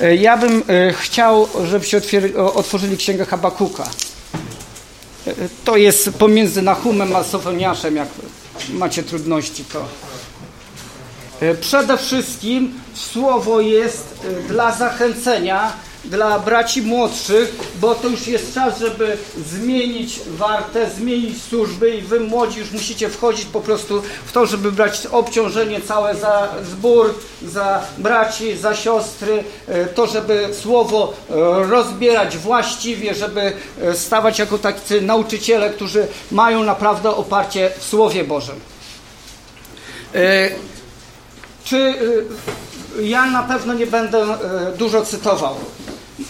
E, ja bym e, chciał, żebyście otworzyli księgę Habakuka. E, to jest pomiędzy Nahumem a Sofoniaszem, jak macie trudności, to. Przede wszystkim słowo jest dla zachęcenia dla braci młodszych, bo to już jest czas, żeby zmienić wartę, zmienić służby i wy młodzi już musicie wchodzić po prostu w to, żeby brać obciążenie całe za zbór, za braci, za siostry, e, to, żeby słowo e, rozbierać właściwie, żeby e, stawać jako tacy nauczyciele, którzy mają naprawdę oparcie w Słowie Bożym. Czy ja na pewno nie będę dużo cytował.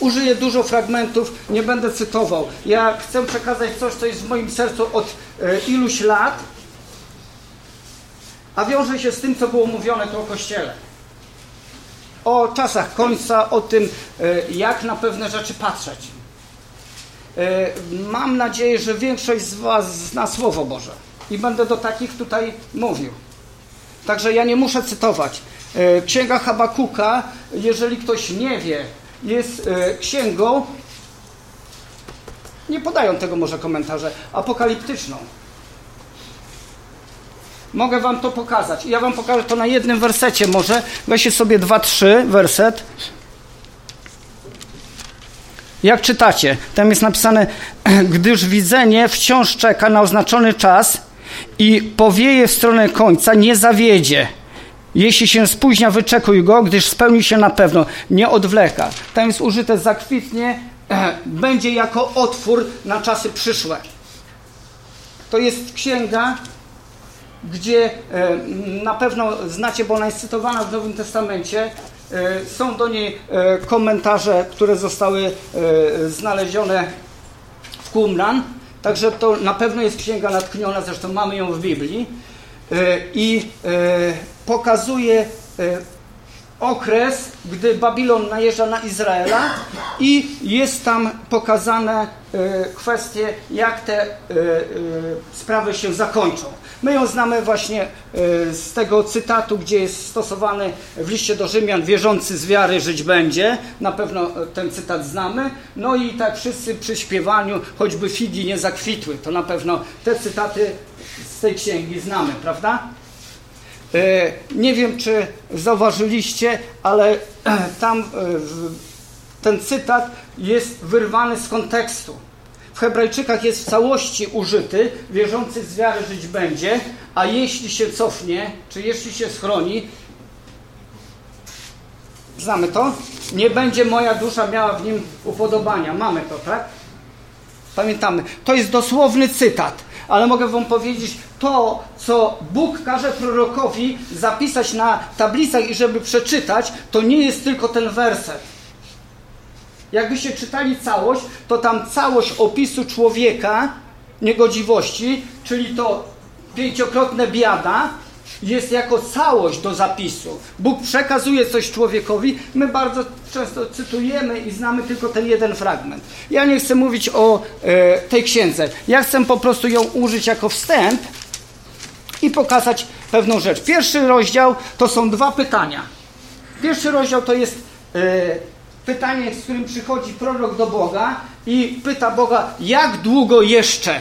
Użyję dużo fragmentów, nie będę cytował. Ja chcę przekazać coś, co jest w moim sercu od e, iluś lat, a wiąże się z tym, co było mówione tu o Kościele. O czasach końca, o tym, e, jak na pewne rzeczy patrzeć. E, mam nadzieję, że większość z Was zna Słowo Boże i będę do takich tutaj mówił. Także ja nie muszę cytować. Księga Habakuka, jeżeli ktoś nie wie, jest e, księgą, nie podają tego może komentarze, apokaliptyczną. Mogę wam to pokazać. Ja wam pokażę to na jednym wersecie może. Weźcie sobie dwa, trzy werset. Jak czytacie? Tam jest napisane, gdyż widzenie wciąż czeka na oznaczony czas i powieje w stronę końca, nie zawiedzie. Jeśli się spóźnia, wyczekuj go, gdyż spełni się na pewno. Nie odwleka. Tam jest użyte zakwitnie, będzie jako otwór na czasy przyszłe. To jest księga, gdzie e, na pewno znacie, bo ona jest cytowana w Nowym Testamencie. E, są do niej e, komentarze, które zostały znalezione w Qumran. Także to na pewno jest księga natkniona, zresztą mamy ją w Biblii. I pokazuje e, okres, gdy Babilon najeżdża na Izraela i jest tam pokazane e, kwestie, jak te e, sprawy się zakończą. My ją znamy właśnie z tego cytatu, gdzie jest stosowany w liście do Rzymian wierzący z wiary żyć będzie. Na pewno ten cytat znamy. No i tak wszyscy przy śpiewaniu, choćby figi nie zakwitły, to na pewno te cytaty z tej księgi znamy, prawda? E, nie wiem, czy zauważyliście, ale tam e, ten cytat jest wyrwany z kontekstu. W Hebrajczykach jest w całości użyty, wierzący z wiary żyć będzie, a jeśli się cofnie, czy jeśli się schroni, znamy to? Nie będzie moja dusza miała w nim upodobania. Mamy to, tak? Pamiętamy. To jest dosłowny cytat ale mogę Wam powiedzieć, to, co Bóg każe prorokowi zapisać na tablicach i żeby przeczytać, to nie jest tylko ten werset. Jakbyście czytali całość, to tam całość opisu człowieka, niegodziwości, czyli to pięciokrotne biada, jest jako całość do zapisu. Bóg przekazuje coś człowiekowi, my bardzo często cytujemy i znamy tylko ten jeden fragment. Ja nie chcę mówić o e, tej księdze. Ja chcę po prostu ją użyć jako wstęp i pokazać pewną rzecz. Pierwszy rozdział to są dwa pytania. Pierwszy rozdział to jest e, pytanie, z którym przychodzi prorok do Boga i pyta Boga, jak długo jeszcze?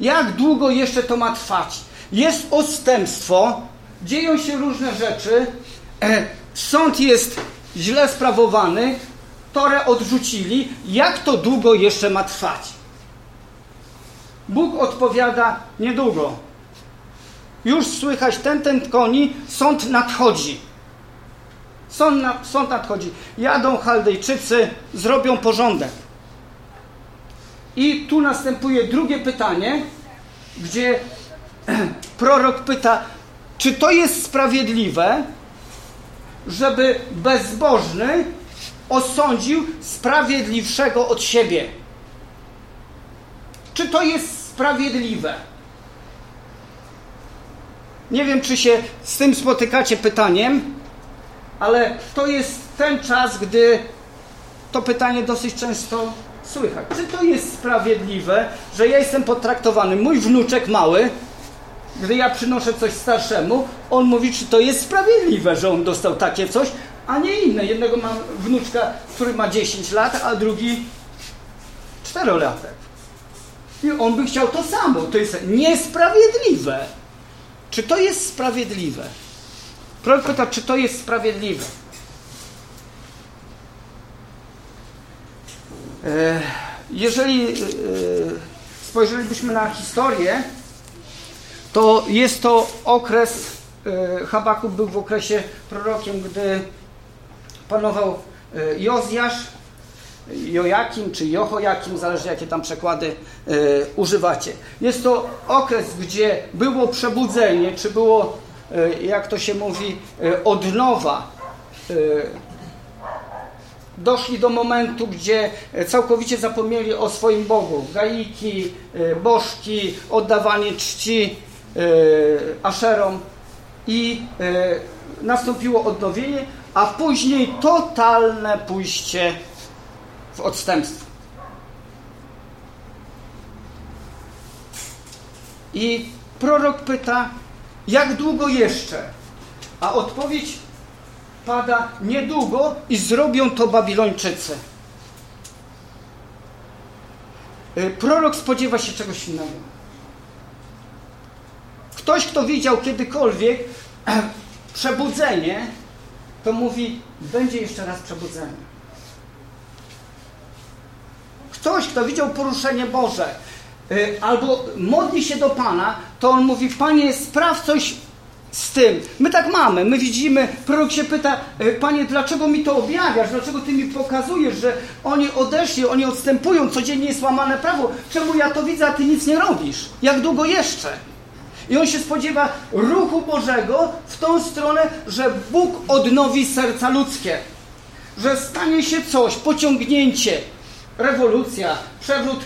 Jak długo jeszcze to ma trwać? Jest odstępstwo, dzieją się różne rzeczy, e, sąd jest źle sprawowany, Torę odrzucili, jak to długo jeszcze ma trwać? Bóg odpowiada niedługo. Już słychać ten, ten koni, sąd nadchodzi. Sąd, na, sąd nadchodzi. Jadą Chaldejczycy, zrobią porządek. I tu następuje drugie pytanie, gdzie prorok pyta, czy to jest sprawiedliwe, żeby bezbożny osądził sprawiedliwszego od siebie? Czy to jest sprawiedliwe? Nie wiem, czy się z tym spotykacie pytaniem, ale to jest ten czas, gdy to pytanie dosyć często słychać. Czy to jest sprawiedliwe, że ja jestem potraktowany, mój wnuczek mały, Gdy ja przynoszę coś starszemu, on mówi, czy to jest sprawiedliwe, że on dostał takie coś, a nie inne. Jednego mam wnuczka, który ma 10 lat, a drugi 4 latek. I on by chciał to samo. To jest niesprawiedliwe. Czy to jest sprawiedliwe? Prorok pyta, czy to jest sprawiedliwe. E, jeżeli e, spojrzelibyśmy na historię, to jest to okres, e, Habakuk był w okresie prorokiem, gdy panował Jozjasz, Jojakim czy Jochojakim, zależy jakie tam przekłady używacie. Jest to okres, gdzie było przebudzenie, czy było, jak to się mówi, od nowa doszli do momentu, gdzie całkowicie zapomnieli o swoim Bogu. Gaiki, e, bożki, oddawanie czci e, aszerom i e, nastąpiło odnowienie, a później totalne pójście w odstępstwo. I prorok pyta, jak długo jeszcze? A odpowiedź pada niedługo i zrobią to Babilończycy. Y, prorok spodziewa się czegoś innego. Ktoś, kto widział kiedykolwiek przebudzenie, to mówi, będzie jeszcze raz przebudzenie. Ktoś, kto widział poruszenie Boże, y, albo modli się do Pana, to on mówi, Panie, spraw coś z tym. My tak mamy, my widzimy, prorok się pyta, e, Panie, dlaczego mi to objawiasz, dlaczego Ty mi pokazujesz, że oni odeszli, oni odstępują, codziennie jest łamane prawo, czemu ja to widzę, a Ty nic nie robisz? Jak długo jeszcze? I on się spodziewa ruchu Bożego w tą stronę, że Bóg odnowi serca ludzkie, że stanie się coś, pociągnięcie, rewolucja, przewrót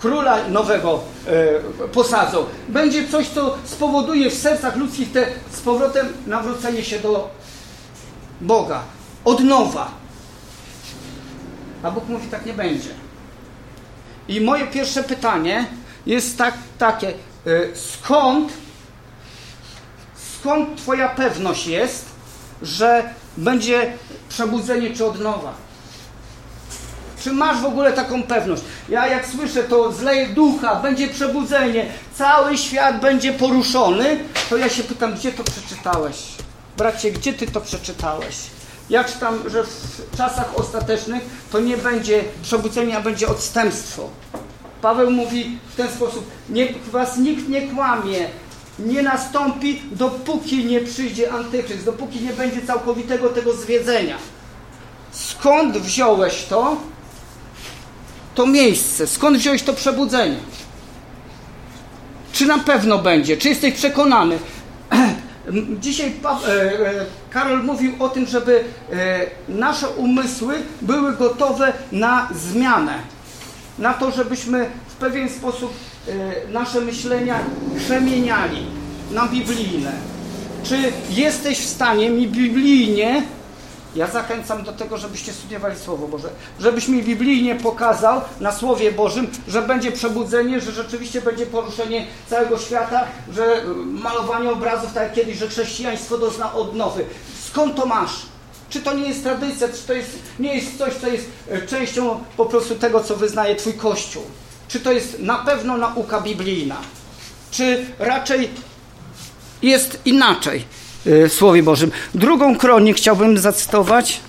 króla nowego e, posadzą. Będzie coś, co spowoduje w sercach ludzkich te z powrotem nawrócenie się do Boga. Od nowa. A Bóg mówi, tak nie będzie. I moje pierwsze pytanie jest tak, takie, e, skąd skąd Twoja pewność jest, że będzie przebudzenie czy odnowa? Czy masz w ogóle taką pewność? Ja jak słyszę to zleje ducha, będzie przebudzenie, cały świat będzie poruszony, to ja się pytam, gdzie to przeczytałeś? Bracie, gdzie ty to przeczytałeś? Ja czytam, że w czasach ostatecznych to nie będzie przebudzenie, a będzie odstępstwo. Paweł mówi w ten sposób, niech was nikt nie kłamie, nie nastąpi, dopóki nie przyjdzie antychryst, dopóki nie będzie całkowitego tego zwiedzenia. Skąd wziąłeś to? to miejsce? Skąd wziąłeś to przebudzenie? Czy na pewno będzie? Czy jesteś przekonany? Dzisiaj e, e, Karol mówił o tym, żeby e, nasze umysły były gotowe na zmianę. Na to, żebyśmy w pewien sposób nasze myślenia przemieniali na biblijne. Czy jesteś w stanie mi biblijnie ja zachęcam do tego, żebyście studiowali Słowo Boże. Żebyś mi biblijnie pokazał na Słowie Bożym, że będzie przebudzenie, że rzeczywiście będzie poruszenie całego świata, że malowanie obrazów, tak jak kiedyś, że chrześcijaństwo dozna odnowy. Skąd to masz? Czy to nie jest tradycja, czy to jest, nie jest coś, co jest e, częścią po prostu tego, co wyznaje Twój Kościół? Czy to jest na pewno nauka biblijna? Czy raczej jest inaczej? w Słowie Bożym. Drugą kronię chciałbym zacytować.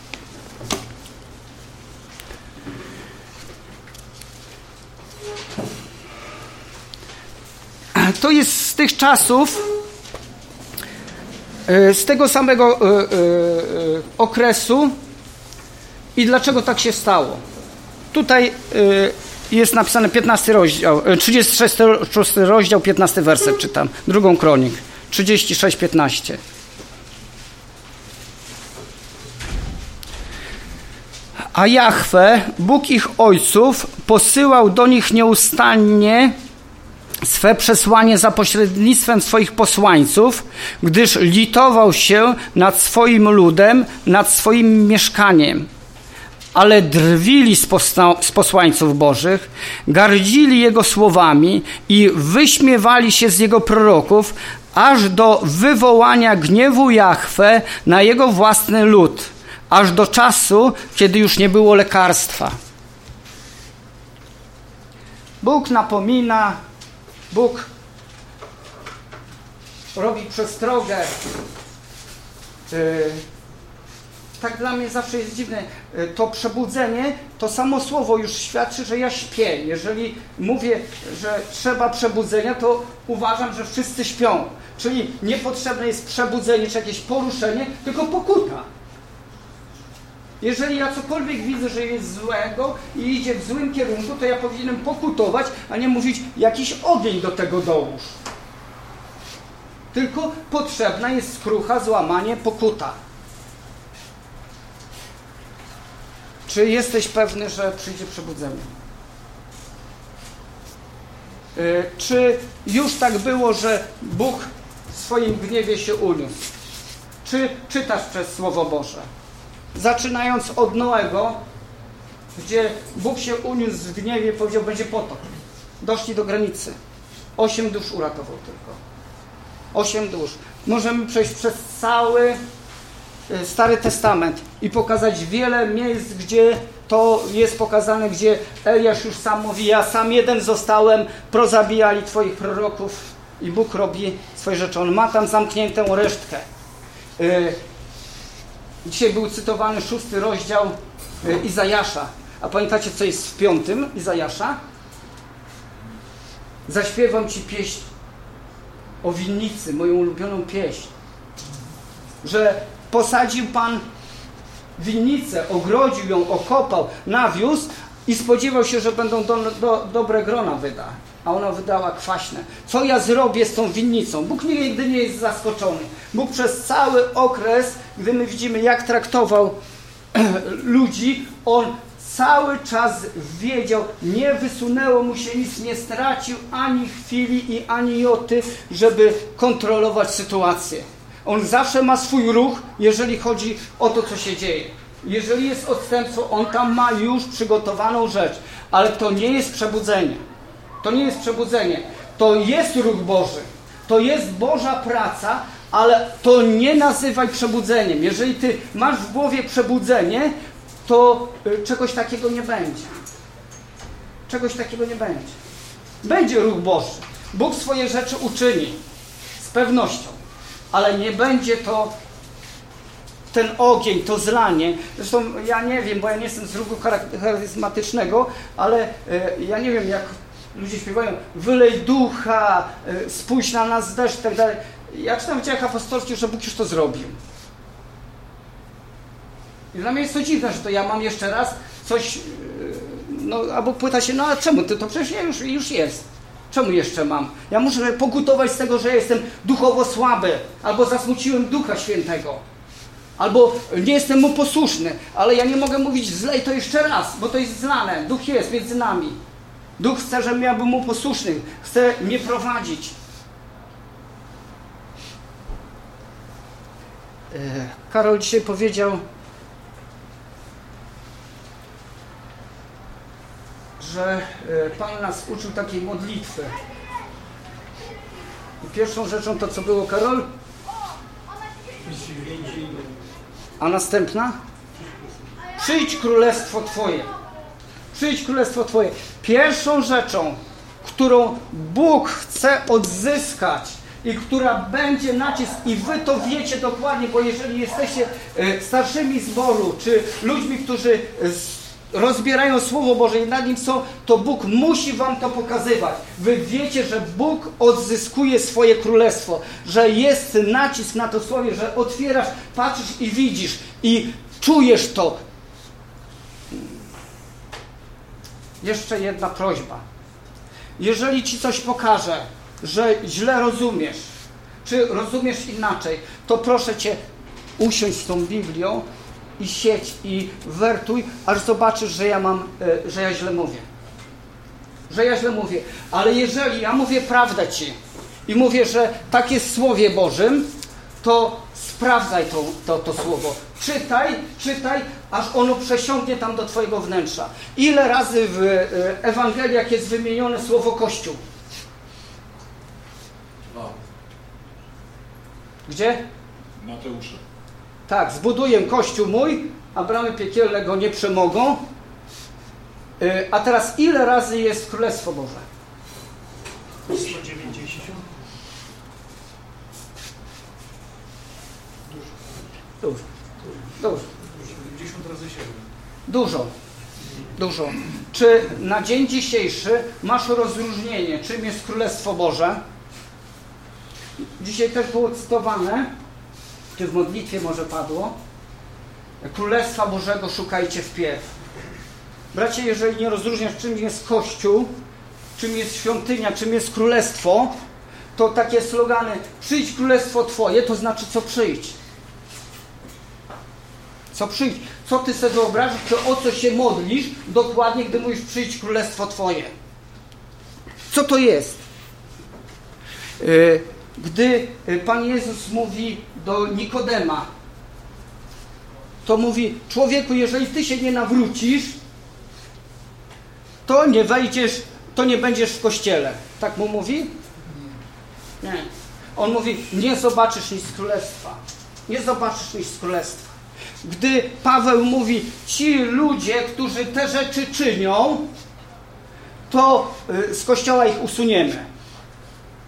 To jest z tych czasów, e, z tego samego e, okresu i dlaczego tak się stało. Tutaj jest napisane 15 rozdział, 36 rozdział, 15 werset czytam, drugą kronik, 36, 15. A Jahwe, Bóg ich ojców, posyłał do nich nieustannie swe przesłanie za pośrednictwem swoich posłańców, gdyż litował się nad swoim ludem, nad swoim mieszkaniem. Ale drwili z, z posłańców Bożych, gardzili Jego słowami i wyśmiewali się z Jego proroków, aż do wywołania gniewu Jahwe na Jego własny lud, aż do czasu, kiedy już nie było lekarstwa. Bóg napomina, Bóg robi przestrogę. Y, tak dla mnie zawsze jest dziwne. Y, to przebudzenie, to samo słowo już świadczy, że ja śpię. Jeżeli mówię, że trzeba przebudzenia, to uważam, że wszyscy śpią. Czyli niepotrzebne jest przebudzenie czy jakieś poruszenie, tylko pokuta. Jeżeli ja cokolwiek widzę, że jest złego i idzie w złym kierunku, to ja powinienem pokutować, a nie mówić jakiś ogień do tego dołóż. Tylko potrzebna jest skrucha, złamanie, pokuta. Czy jesteś pewny, że przyjdzie przebudzenie? Y, czy już tak było, że Bóg w swoim gniewie się uniósł? Czy czytasz przez Słowo Boże? Zaczynając od Noego, gdzie Bóg się uniósł w gniewie, powiedział, będzie potop. Doszli do granicy. Osiem dusz uratował tylko. Osiem dusz. Możemy przejść przez cały Stary Testament i pokazać wiele miejsc, gdzie to jest pokazane, gdzie Eliasz już sam mówi, ja sam jeden zostałem, prozabijali Twoich proroków i Bóg robi swoje rzeczy. On ma tam zamkniętą resztkę. Y, dzisiaj był cytowany szósty rozdział y, Izajasza. A pamiętacie, co jest w piątym Izajasza? Zaśpiewam Ci pieśń o winnicy, moją ulubioną pieśń. Że posadził Pan winnicę, ogrodził ją, okopał, nawiózł i spodziewał się, że będą do, do, dobre grona wyda. A ona wydała kwaśne. Co ja zrobię z tą winnicą? Bóg nigdy nie jest zaskoczony. Bóg przez cały okres, gdy my widzimy, jak traktował ludzi, On cały czas wiedział, nie wysunęło mu się nic, nie stracił ani chwili i ani joty, żeby kontrolować sytuację. On zawsze ma swój ruch, jeżeli chodzi o to, co się dzieje. Jeżeli jest odstępstwo, on tam ma już przygotowaną rzecz, ale to nie jest przebudzenie. To nie jest przebudzenie. To jest ruch Boży. To jest Boża praca, ale to nie nazywaj przebudzeniem. Jeżeli ty masz w głowie przebudzenie, to y, czegoś takiego nie będzie. Czegoś takiego nie będzie. Będzie ruch Boży. Bóg swoje rzeczy uczyni z pewnością, ale nie będzie to ten ogień, to zlanie. Zresztą ja nie wiem, bo ja nie jestem z ruchu charyzmatycznego, ale y, ja nie wiem, jak ludzie śpiewają wylej ducha, y, spójrz na nas deszcz i tak dalej. Ja czytam w dziejach apostolskich, że Bóg już to zrobił. I dla mnie jest to dziwne, że to ja mam jeszcze raz coś, yy, no albo pyta się, no a czemu ty to przecież już, już jest. Czemu jeszcze mam? Ja muszę pokutować z tego, że jestem duchowo słaby, albo zasmuciłem Ducha Świętego, albo nie jestem mu posłuszny, ale ja nie mogę mówić zlej to jeszcze raz, bo to jest znane. Duch jest między nami. Duch chce, żebym ja był mu posłuszny, chce mnie prowadzić. E, Karol dzisiaj powiedział, że e, Pan nas uczył takiej modlitwy. I pierwszą rzeczą to co było, Karol? A następna? Przyjdź królestwo Twoje. Przyjdź królestwo Twoje. Pierwszą rzeczą, którą Bóg chce odzyskać i która będzie nacisk i wy to wiecie dokładnie, bo jeżeli jesteście e, starszymi zboru, czy ludźmi, którzy rozbierają Słowo Boże i nad nim są, to Bóg musi wam to pokazywać. Wy wiecie, że Bóg odzyskuje swoje królestwo, że jest nacisk na to słowie, że otwierasz, patrzysz i widzisz i czujesz to. Jeszcze jedna prośba. Jeżeli ci coś pokaże, że źle rozumiesz, czy rozumiesz inaczej, to proszę cię, usiądź z tą Biblią i sieć i wertuj, aż zobaczysz, że ja mam, e, że ja źle mówię. Że ja źle mówię. Ale jeżeli ja mówię prawdę Ci i mówię, że tak jest w Słowie Bożym, to sprawdzaj to, to, to słowo. Czytaj, czytaj, aż ono przesiąknie tam do Twojego wnętrza. Ile razy w e, Ewangeliach jest wymienione słowo Kościół? Gdzie? Mateusza. Tak, zbuduję Kościół mój, a bramy piekielne go nie przemogą. E, a teraz ile razy jest Królestwo Boże? 190. Dużo. Dużo. 50 razy 7. Dużo. Dużo. Czy na dzień dzisiejszy masz rozróżnienie, czym jest Królestwo Boże? Dzisiaj też było cytowane, czy w modlitwie może padło, Królestwa Bożego szukajcie wpierw. Bracie, jeżeli nie rozróżniasz, czym jest Kościół, czym jest świątynia, czym jest Królestwo, to takie slogany przyjdź Królestwo Twoje, to znaczy co przyjdź. Co przyjdź? Co ty sobie wyobrażasz, czy o co się modlisz dokładnie, gdy mówisz przyjdź królestwo Twoje? Co to jest? Y, gdy y, Pan Jezus mówi do Nikodema, to mówi, człowieku, jeżeli ty się nie nawrócisz, to nie wejdziesz, to nie będziesz w kościele. Tak mu mówi? Nie. On mówi, nie zobaczysz nic z królestwa. Nie zobaczysz nic z królestwa gdy Paweł mówi, ci ludzie, którzy te rzeczy czynią, to y, z kościoła ich usuniemy.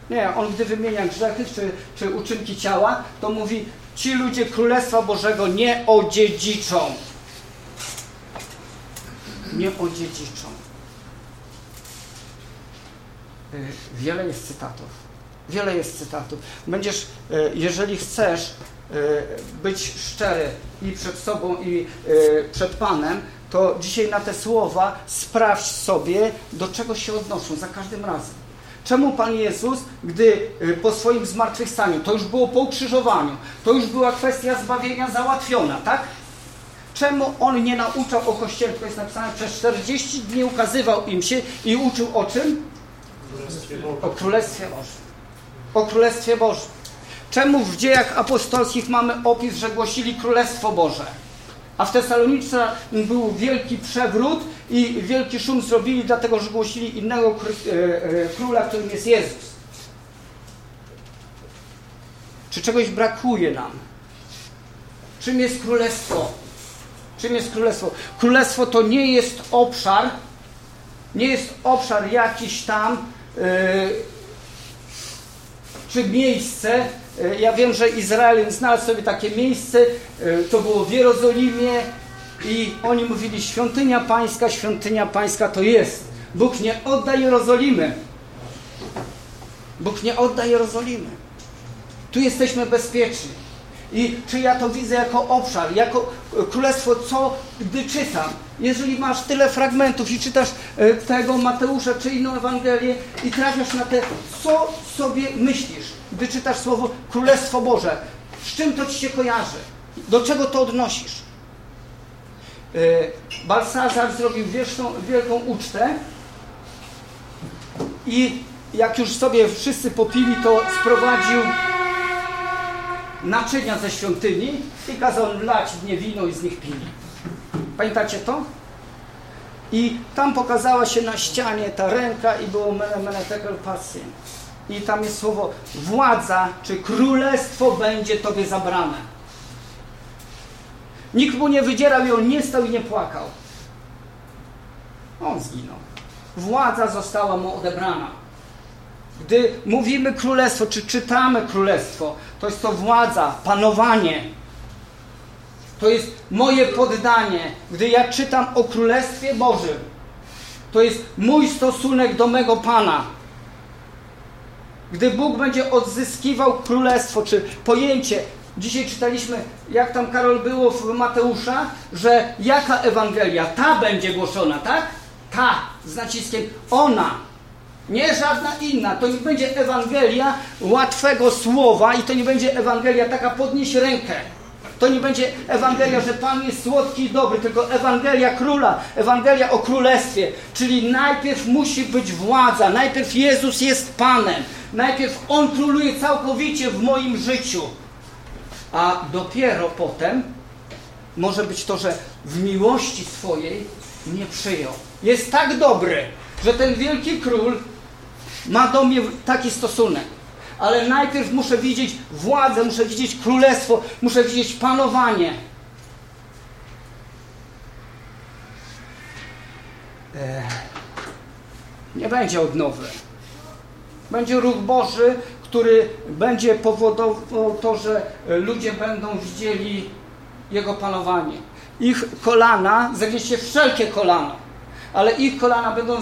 Nie, on gdy wymienia grzechy czy, czy uczynki ciała, to mówi, ci ludzie Królestwa Bożego nie odziedziczą. Nie odziedziczą. Y, wiele jest cytatów. Wiele jest cytatów. Będziesz, y, jeżeli chcesz, E, być szczery i przed sobą, i przed Panem, to dzisiaj na te słowa sprawdź sobie, do czego się odnoszą za każdym razem. Czemu Pan Jezus, gdy e, po swoim zmartwychwstaniu, to już było po ukrzyżowaniu, to już była kwestia zbawienia załatwiona, tak? Czemu On nie nauczał o Kościele, to jest napisane, przez 40 dni ukazywał im się i uczył o czym? O Królestwie Bożym. O Królestwie Bożym. Czemu w dziejach apostolskich mamy opis, że głosili Królestwo Boże? A w Tesalonice był wielki przewrót i wielki szum zrobili, dlatego że głosili innego e, e, króla, którym jest Jezus. Czy czegoś brakuje nam? Czym jest królestwo? Czym jest królestwo? Królestwo to nie jest obszar, nie jest obszar jakiś tam, yy, czy miejsce, ja wiem, że Izrael znalazł sobie takie miejsce, e, to było w Jerozolimie i oni mówili, świątynia pańska, świątynia pańska to jest. Bóg nie odda Jerozolimy. Bóg nie odda Jerozolimy. Tu jesteśmy bezpieczni. I czy ja to widzę jako obszar, jako królestwo, co gdy czytam? Jeżeli masz tyle fragmentów i czytasz e, tego Mateusza czy inną Ewangelię i trafiasz na te, co sobie myślisz, gdy czytasz słowo Królestwo Boże? Z czym to ci się kojarzy? Do czego to odnosisz? E, Balsazar zrobił wieczną, wielką ucztę i jak już sobie wszyscy popili, to sprowadził naczynia ze świątyni i kazał lać w nie wino i z nich pili. Pamiętacie to? I tam pokazała się na ścianie ta ręka i było mene, mene tekel pasję. I tam jest słowo władza, czy królestwo będzie Tobie zabrane. Nikt mu nie wydzierał i on nie stał i nie płakał. On zginął. Władza została mu odebrana. Gdy mówimy królestwo, czy czytamy królestwo, to jest to władza, panowanie. To jest moje poddanie. Gdy ja czytam o Królestwie Bożym, to jest mój stosunek do mego Pana. Gdy Bóg będzie odzyskiwał królestwo, czy pojęcie, dzisiaj czytaliśmy, jak tam Karol było w Mateusza, że jaka Ewangelia? Ta będzie głoszona, tak? Ta, z naciskiem ona. Nie żadna inna. To nie będzie Ewangelia łatwego słowa i to nie będzie Ewangelia taka podnieś rękę. To nie będzie Ewangelia, że Pan jest słodki i dobry, tylko Ewangelia Króla, Ewangelia o Królestwie. Czyli najpierw musi być władza, najpierw Jezus jest Panem, najpierw On króluje całkowicie w moim życiu. A dopiero potem może być to, że w miłości swojej nie przyjął. Jest tak dobry, że ten wielki król ma do mnie taki stosunek. Ale najpierw muszę widzieć władzę, muszę widzieć królestwo, muszę widzieć panowanie. Nie będzie odnowy. Będzie ruch Boży, który będzie powodował to, że ludzie będą widzieli Jego panowanie. Ich kolana, zagnieście wszelkie kolana, ale ich kolana będą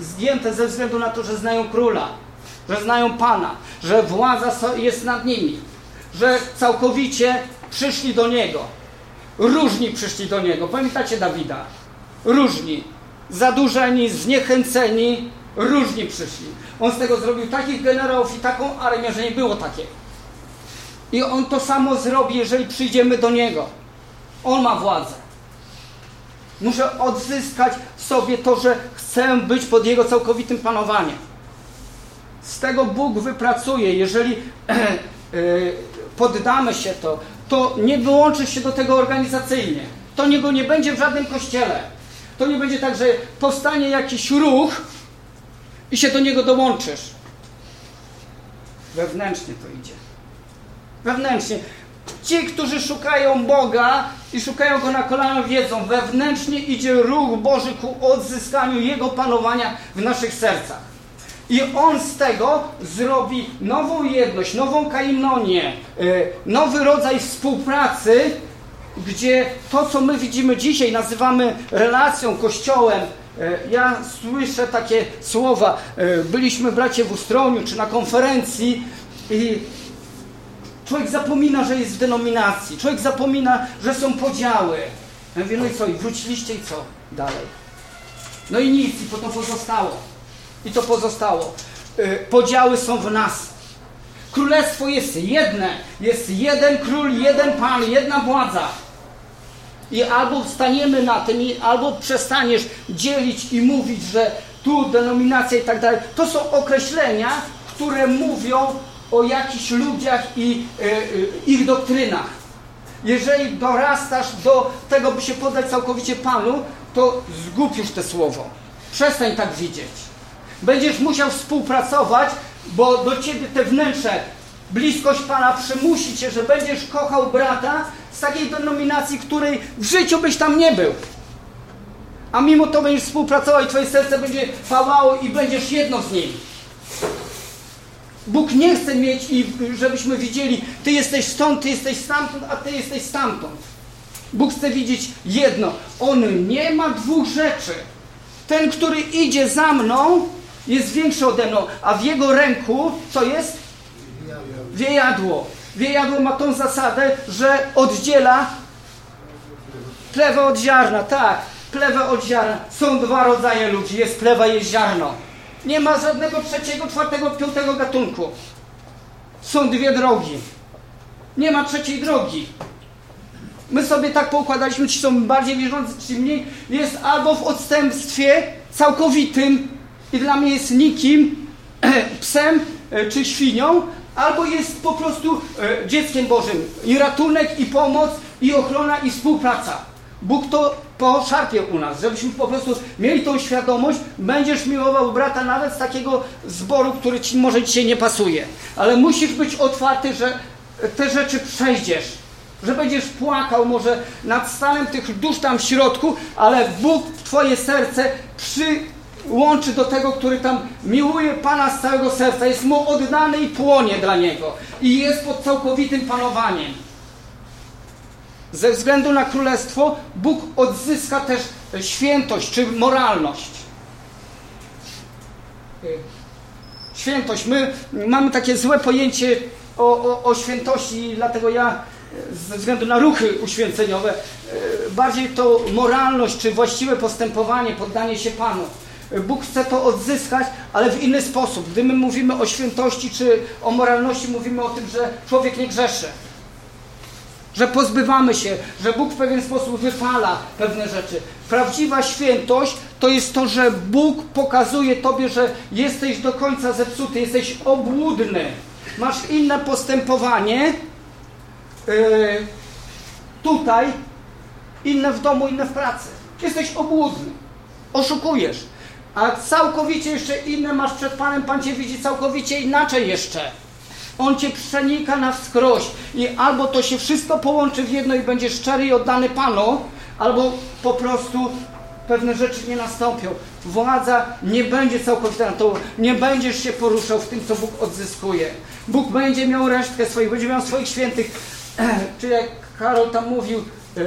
zgięte ze względu na to, że znają króla, że znają Pana, że władza jest nad nimi, że całkowicie przyszli do Niego. Różni przyszli do Niego. Pamiętacie Dawida? Różni. Zadłużeni, zniechęceni, różni przyszli. On z tego zrobił takich generałów i taką armię, że nie było takiej. I On to samo zrobi, jeżeli przyjdziemy do Niego. On ma władzę. Muszę odzyskać sobie to, że chcę być pod Jego całkowitym panowaniem. Z tego Bóg wypracuje. Jeżeli e, e, poddamy się to, to nie wyłączy się do tego organizacyjnie. To niego nie będzie w żadnym kościele. To nie będzie tak, że powstanie jakiś ruch i się do niego dołączysz. Wewnętrznie to idzie. Wewnętrznie. Ci, którzy szukają Boga i szukają Go na kolanach, wiedzą, wewnętrznie idzie ruch Boży ku odzyskaniu Jego panowania w naszych sercach. I On z tego zrobi nową jedność, nową kainonię, y, nowy rodzaj współpracy, gdzie to, co my widzimy dzisiaj, nazywamy relacją, kościołem. Y, ja słyszę takie słowa. Y, byliśmy bracie w Ustroniu, czy na konferencji i Człowiek zapomina, że jest w denominacji. Człowiek zapomina, że są podziały. Ja mówię, no i co? I wróciliście i co? Dalej. No i nic, i potem pozostało. I to pozostało. Yy, podziały są w nas. Królestwo jest jedne. Jest jeden król, jeden pan, jedna władza. I albo staniemy na tym, albo przestaniesz dzielić i mówić, że tu denominacja i tak dalej. To są określenia, które mówią o jakichś ludziach i e, e, ich doktrynach. Jeżeli dorastasz do tego, by się poddać całkowicie Panu, to zgub już te słowo. Przestań tak widzieć. Będziesz musiał współpracować, bo do ciebie te wnętrze, bliskość Pana przymusi cię, że będziesz kochał brata z takiej denominacji, której w życiu byś tam nie był. A mimo to będziesz współpracował i twoje serce będzie fałało i będziesz jedno z nim. Bóg nie chce mieć i żebyśmy widzieli, ty jesteś stąd, ty jesteś stamtąd, a ty jesteś stamtąd. Bóg chce widzieć jedno. On nie ma dwóch rzeczy. Ten, który idzie za mną, jest większy ode mną, a w jego ręku co jest? Wiejadło. Wiejadło ma tą zasadę, że oddziela plewę od ziarna. Tak, plewę od ziarna. Są dwa rodzaje ludzi. Jest plewa, jest ziarno. Nie ma żadnego trzeciego, czwartego, piątego gatunku. Są dwie drogi. Nie ma trzeciej drogi. My sobie tak poukładaliśmy, ci są bardziej wierzący, czy mniej. Jest albo w odstępstwie całkowitym i dla mnie jest nikim, psem e, czy świnią, albo jest po prostu e, dzieckiem Bożym. I ratunek, i pomoc, i ochrona, i współpraca. Bóg to poszarpie u nas, żebyśmy po prostu mieli tą świadomość, będziesz miłował brata nawet z takiego zboru, który ci może dzisiaj nie pasuje. Ale musisz być otwarty, że te rzeczy przejdziesz. Że będziesz płakał może nad stanem tych dusz tam w środku, ale Bóg twoje serce przyłączy do tego, który tam miłuje Pana z całego serca, jest mu oddany i płonie dla Niego. I jest pod całkowitym panowaniem. Ze względu na królestwo Bóg odzyska też świętość czy moralność. Świętość. My mamy takie złe pojęcie o, o, o świętości, dlatego ja ze względu na ruchy uświęceniowe bardziej to moralność czy właściwe postępowanie, poddanie się Panu. Bóg chce to odzyskać, ale w inny sposób. Gdy my mówimy o świętości czy o moralności, mówimy o tym, że człowiek nie grzeszy że pozbywamy się, że Bóg w pewien sposób wypala pewne rzeczy. Prawdziwa świętość to jest to, że Bóg pokazuje Tobie, że jesteś do końca zepsuty, jesteś obłudny, masz inne postępowanie yy, tutaj, inne w domu, inne w pracy. Jesteś obłudny, oszukujesz, a całkowicie jeszcze inne masz przed Panem, Pan Cię widzi całkowicie inaczej jeszcze. On Cię przenika na wskroś i albo to się wszystko połączy w jedno i będziesz szczery i oddany Panu, albo po prostu pewne rzeczy nie nastąpią. Władza nie będzie całkowita na to, nie będziesz się poruszał w tym, co Bóg odzyskuje. Bóg będzie miał resztkę swoich, będzie miał swoich świętych, czy jak Karol tam mówił, e,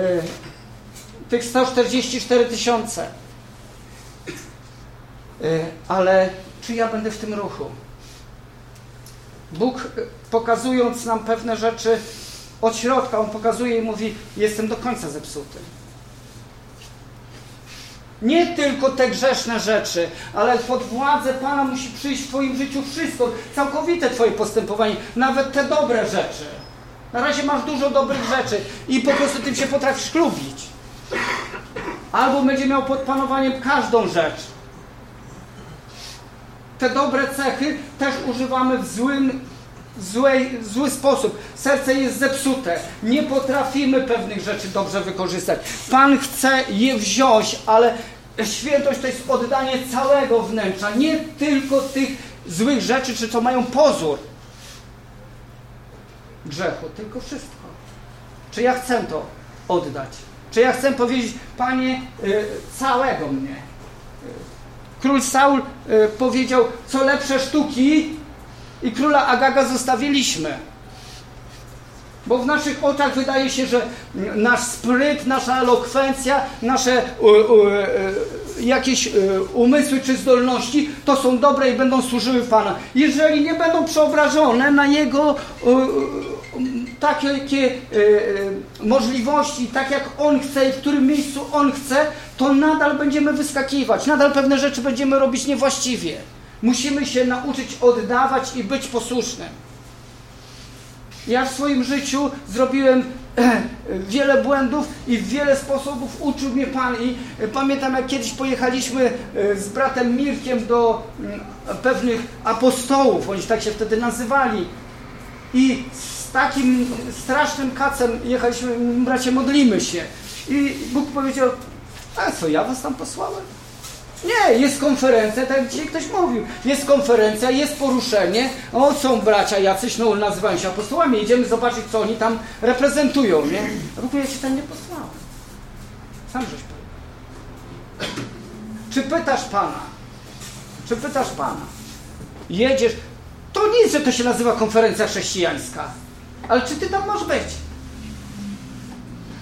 tych 144 tysiące. E, ale czy ja będę w tym ruchu? Bóg pokazując nam pewne rzeczy od środka, On pokazuje i mówi, jestem do końca zepsuty. Nie tylko te grzeszne rzeczy, ale pod władzę Pana musi przyjść w Twoim życiu wszystko, całkowite Twoje postępowanie, nawet te dobre rzeczy. Na razie masz dużo dobrych rzeczy i po prostu tym się potrafisz chlubić. Albo będzie miał pod panowaniem każdą rzecz. Te dobre cechy też używamy w złym, złej, zły sposób. Serce jest zepsute. Nie potrafimy pewnych rzeczy dobrze wykorzystać. Pan chce je wziąć, ale świętość to jest oddanie całego wnętrza, nie tylko tych złych rzeczy, czy co mają pozór grzechu, tylko wszystko. Czy ja chcę to oddać? Czy ja chcę powiedzieć, Panie, y, całego mnie? Król Saul y, powiedział, co lepsze sztuki i króla Agaga zostawiliśmy. Bo w naszych oczach wydaje się, że nasz spryt, nasza elokwencja, nasze u, u, jakieś e, umysły czy zdolności, to są dobre i będą służyły Pana. Jeżeli nie będą przeobrażone na Jego takie, takie możliwości, tak jak On chce i w którym miejscu On chce, to nadal będziemy wyskakiwać, nadal pewne rzeczy będziemy robić niewłaściwie. Musimy się nauczyć oddawać i być posłusznym. Ja w swoim życiu zrobiłem wiele błędów i w wiele sposobów uczył mnie Pan. I pamiętam, jak kiedyś pojechaliśmy e, z bratem Mirkiem do mm, pewnych apostołów, oni tak się wtedy nazywali. I z takim strasznym kacem jechaliśmy, bracie, modlimy się. I Bóg powiedział, a co, ja was tam posłałem? Nie, jest konferencja, tak jak dzisiaj ktoś mówił. Jest konferencja, jest poruszenie. O, są bracia jacyś, no nazywają się apostołami. Idziemy zobaczyć, co oni tam reprezentują, nie? Bóg ja się tam nie posłałem. Sam żeś powiedział. Czy pytasz Pana? Czy pytasz Pana? Jedziesz. To nic, że to się nazywa konferencja chrześcijańska. Ale czy ty tam możesz być?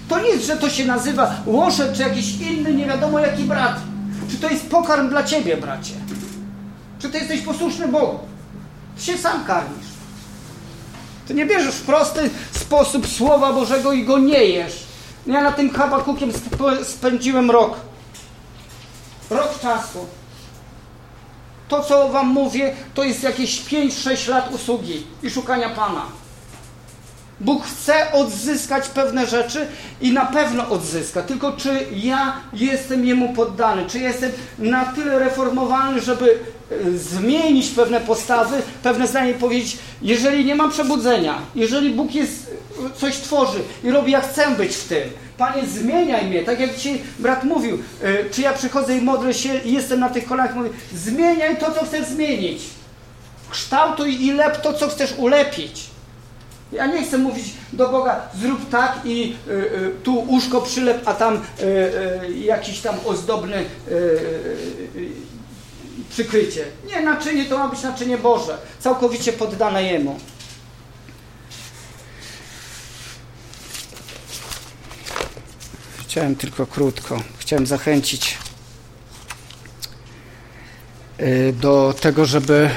To nic, że to się nazywa Łoszek, czy jakiś inny, nie wiadomo jaki brat. Czy to jest pokarm dla ciebie, bracie? Czy ty jesteś posłuszny Bogu? Ty się sam karmisz. Ty nie bierzesz w prosty sposób Słowa Bożego i go nie jesz. Ja na tym Habakukiem spędziłem rok. Rok czasu. To, co wam mówię, to jest jakieś 5-6 lat usługi i szukania Pana. Bóg chce odzyskać pewne rzeczy i na pewno odzyska. Tylko czy ja jestem Jemu poddany? Czy jestem na tyle reformowany, żeby e, zmienić pewne postawy, pewne zdanie powiedzieć, jeżeli nie mam przebudzenia, jeżeli Bóg jest, e, coś tworzy i robi, ja chcę być w tym. Panie, zmieniaj mnie. Tak jak dzisiaj brat mówił, e, czy ja przychodzę i modlę się i jestem na tych kolanach, mówię, zmieniaj to, co chcesz zmienić. Kształtuj i lep to, co chcesz ulepić. Ja nie chcę mówić do Boga, zrób tak i y, y, tu łóżko przylep, a tam y, jakiś tam ozdobny przykrycie. Nie, naczynie to ma być naczynie Boże, całkowicie poddane Jemu. Chciałem tylko krótko, chciałem zachęcić do tego, żeby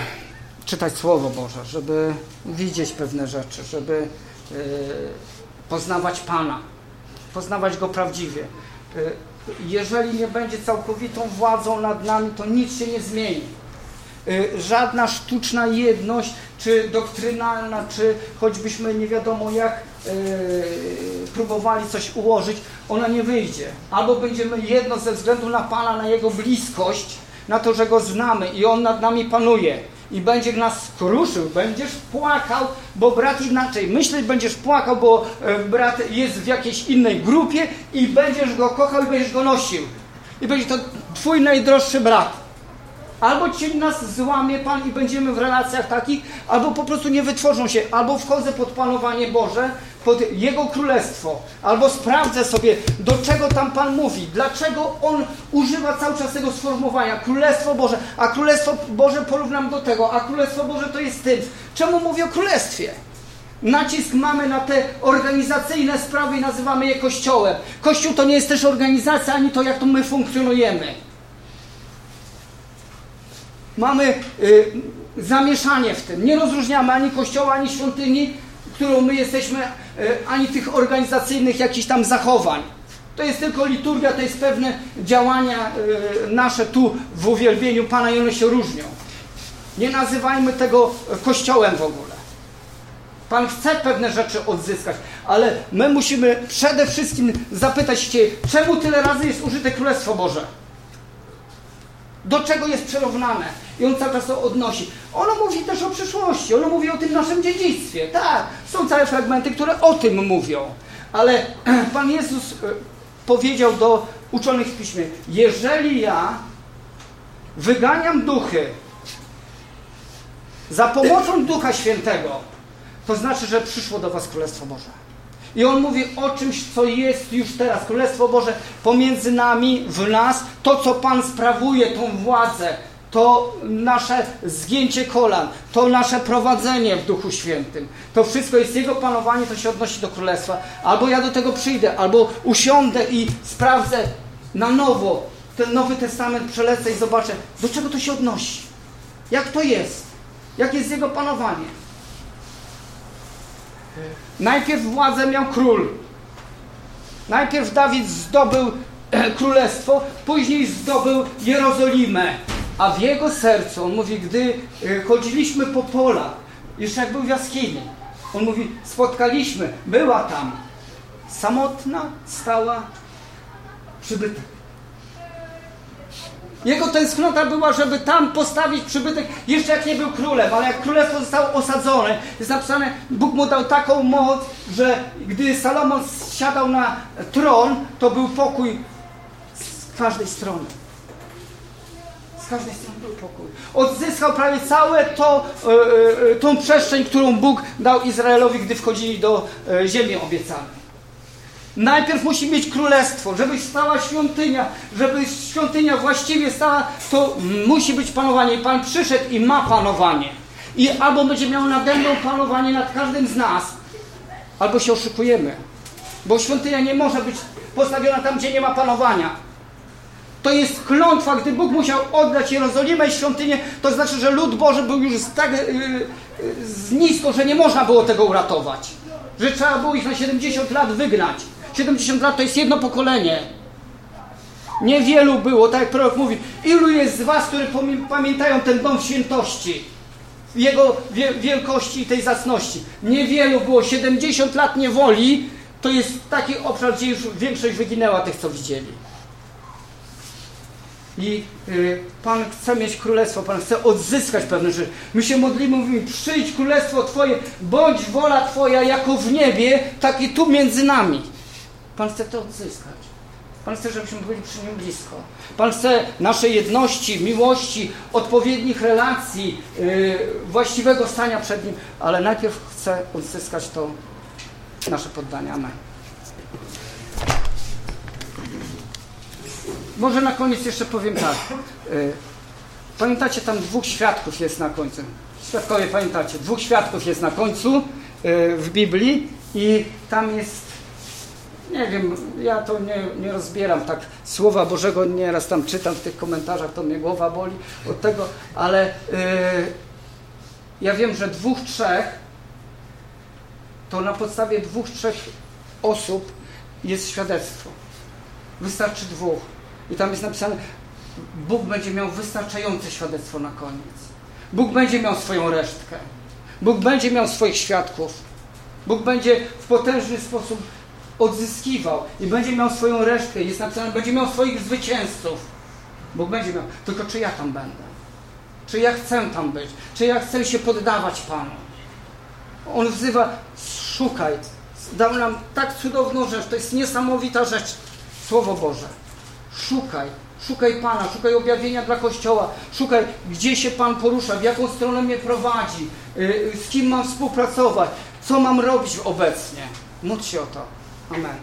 czytać Słowo Boże, żeby widzieć pewne rzeczy, żeby e, poznawać Pana, poznawać Go prawdziwie. E, jeżeli nie będzie całkowitą władzą nad nami, to nic się nie zmieni. E, żadna sztuczna jedność, czy doktrynalna, czy choćbyśmy nie wiadomo jak próbowali coś ułożyć, ona nie wyjdzie. Albo będziemy jedno ze względu na Pana, na Jego bliskość, na to, że Go znamy i On nad nami panuje i będzie nas kruszył, będziesz płakał, bo brat inaczej myśleć, będziesz płakał, bo e, brat jest w jakiejś innej grupie i będziesz go kochał i będziesz go nosił. I będzie to twój najdroższy brat. Albo ci nas złamie Pan i będziemy w relacjach takich, albo po prostu nie wytworzą się, albo wchodzę pod panowanie Boże, pod Jego królestwo, albo sprawdzę sobie, do czego tam Pan mówi, dlaczego On używa cały czas tego sformułowania? Królestwo Boże, a Królestwo Boże porównam do tego, a Królestwo Boże to jest tym. Czemu mówię o Królestwie? Nacisk mamy na te organizacyjne sprawy i nazywamy je Kościołem. Kościół to nie jest też organizacja, ani to, jak to my funkcjonujemy mamy y, zamieszanie w tym. Nie rozróżniamy ani kościoła, ani świątyni, którą my jesteśmy, y, ani tych organizacyjnych jakichś tam zachowań. To jest tylko liturgia, to jest pewne działania y, nasze tu w uwielbieniu Pana i one się różnią. Nie nazywajmy tego kościołem w ogóle. Pan chce pewne rzeczy odzyskać, ale my musimy przede wszystkim zapytać się, czemu tyle razy jest użyte Królestwo Boże? Do czego jest przyrównane? I on cały czas to odnosi. Ono mówi też o przyszłości, ono mówi o tym naszym dziedzictwie. Tak, są całe fragmenty, które o tym mówią. Ale Pan Jezus e, powiedział do uczonych w piśmie: Jeżeli ja wyganiam duchy za pomocą Ducha Świętego, to znaczy, że przyszło do Was Królestwo Boże. I on mówi o czymś, co jest już teraz. Królestwo Boże pomiędzy nami, w nas, to co Pan sprawuje, tą władzę, to nasze zgięcie kolan, to nasze prowadzenie w Duchu Świętym. To wszystko jest Jego panowanie, to się odnosi do Królestwa. Albo ja do tego przyjdę, albo usiądę i sprawdzę na nowo ten Nowy Testament, przelecę i zobaczę, do czego to się odnosi. Jak to jest? Jak jest Jego panowanie? Najpierw władzę miał król. Najpierw Dawid zdobył królestwo, później zdobył Jerozolimę. A w jego sercu, on mówi, gdy e, chodziliśmy po polach, jeszcze jak był w jaskini, on mówi, spotkaliśmy, była tam samotna, stała przybytek. Jego tęsknota była, żeby tam postawić przybytek, jeszcze jak nie był królem, ale jak królestwo zostało osadzone, jest napisane, Bóg mu dał taką moc, że gdy Salomon siadał na tron, to był pokój z każdej strony. Każdej strony był pokój. Odzyskał prawie całe to, e, e, tą przestrzeń, którą Bóg dał Izraelowi, gdy wchodzili do e, ziemi obiecanej. Najpierw musi mieć królestwo, żeby stała świątynia, żeby świątynia właściwie stała, to musi być panowanie. Pan przyszedł i ma panowanie. I albo będzie miał nade mną panowanie nad każdym z nas, albo się oszukujemy. Bo świątynia nie może być postawiona tam, gdzie nie ma panowania. To jest klątwa, gdy Bóg musiał oddać Jerozolimę i świątynię, to znaczy, że lud Boży był już tak yy, yy, nisko, że nie można było tego uratować. Że trzeba było ich na 70 lat wygnać. 70 lat to jest jedno pokolenie. Niewielu było, tak jak prorok mówi. Ilu jest z was, które pamiętają ten dom świętości? Jego wielkości i tej zacności. Niewielu było. 70 lat niewoli to jest taki obszar, gdzie już większość wyginęła tych, co widzieli. I y, Pan chce mieć królestwo, Pan chce odzyskać pewne rzeczy. My się modlimy, mówimy, przyjdź królestwo Twoje, bądź wola Twoja jako w niebie, tak i tu między nami. Pan chce to odzyskać. Pan chce, żebyśmy byli przy Nim blisko. Pan chce naszej jedności, miłości, odpowiednich relacji, yy, właściwego stania przed Nim, ale najpierw chce odzyskać to nasze poddanie. Amen. Może na koniec jeszcze powiem tak. Yy, pamiętacie, tam dwóch świadków jest na końcu. Świadkowie, pamiętacie, dwóch świadków jest na końcu yy, w Biblii i tam jest nie wiem, ja to nie, nie rozbieram tak Słowa Bożego, nieraz tam czytam w tych komentarzach, to mnie głowa boli od tego, ale yy, ja wiem, że dwóch, trzech, to na podstawie dwóch, trzech osób jest świadectwo. Wystarczy dwóch. I tam jest napisane, Bóg będzie miał wystarczające świadectwo na koniec. Bóg będzie miał swoją resztkę. Bóg będzie miał swoich świadków. Bóg będzie w potężny sposób odzyskiwał i będzie miał swoją resztkę. Jest napisane, będzie miał swoich zwycięzców. Bóg będzie miał. Tylko czy ja tam będę? Czy ja chcę tam być? Czy ja chcę się poddawać Panu? On wzywa, szukaj. Dał nam tak cudowną rzecz. To jest niesamowita rzecz. Słowo Boże. Szukaj. Szukaj Pana, szukaj objawienia dla Kościoła, szukaj, gdzie się Pan porusza, w jaką stronę mnie prowadzi, yy, z kim mam współpracować, co mam robić obecnie. Módl się o to. Amen.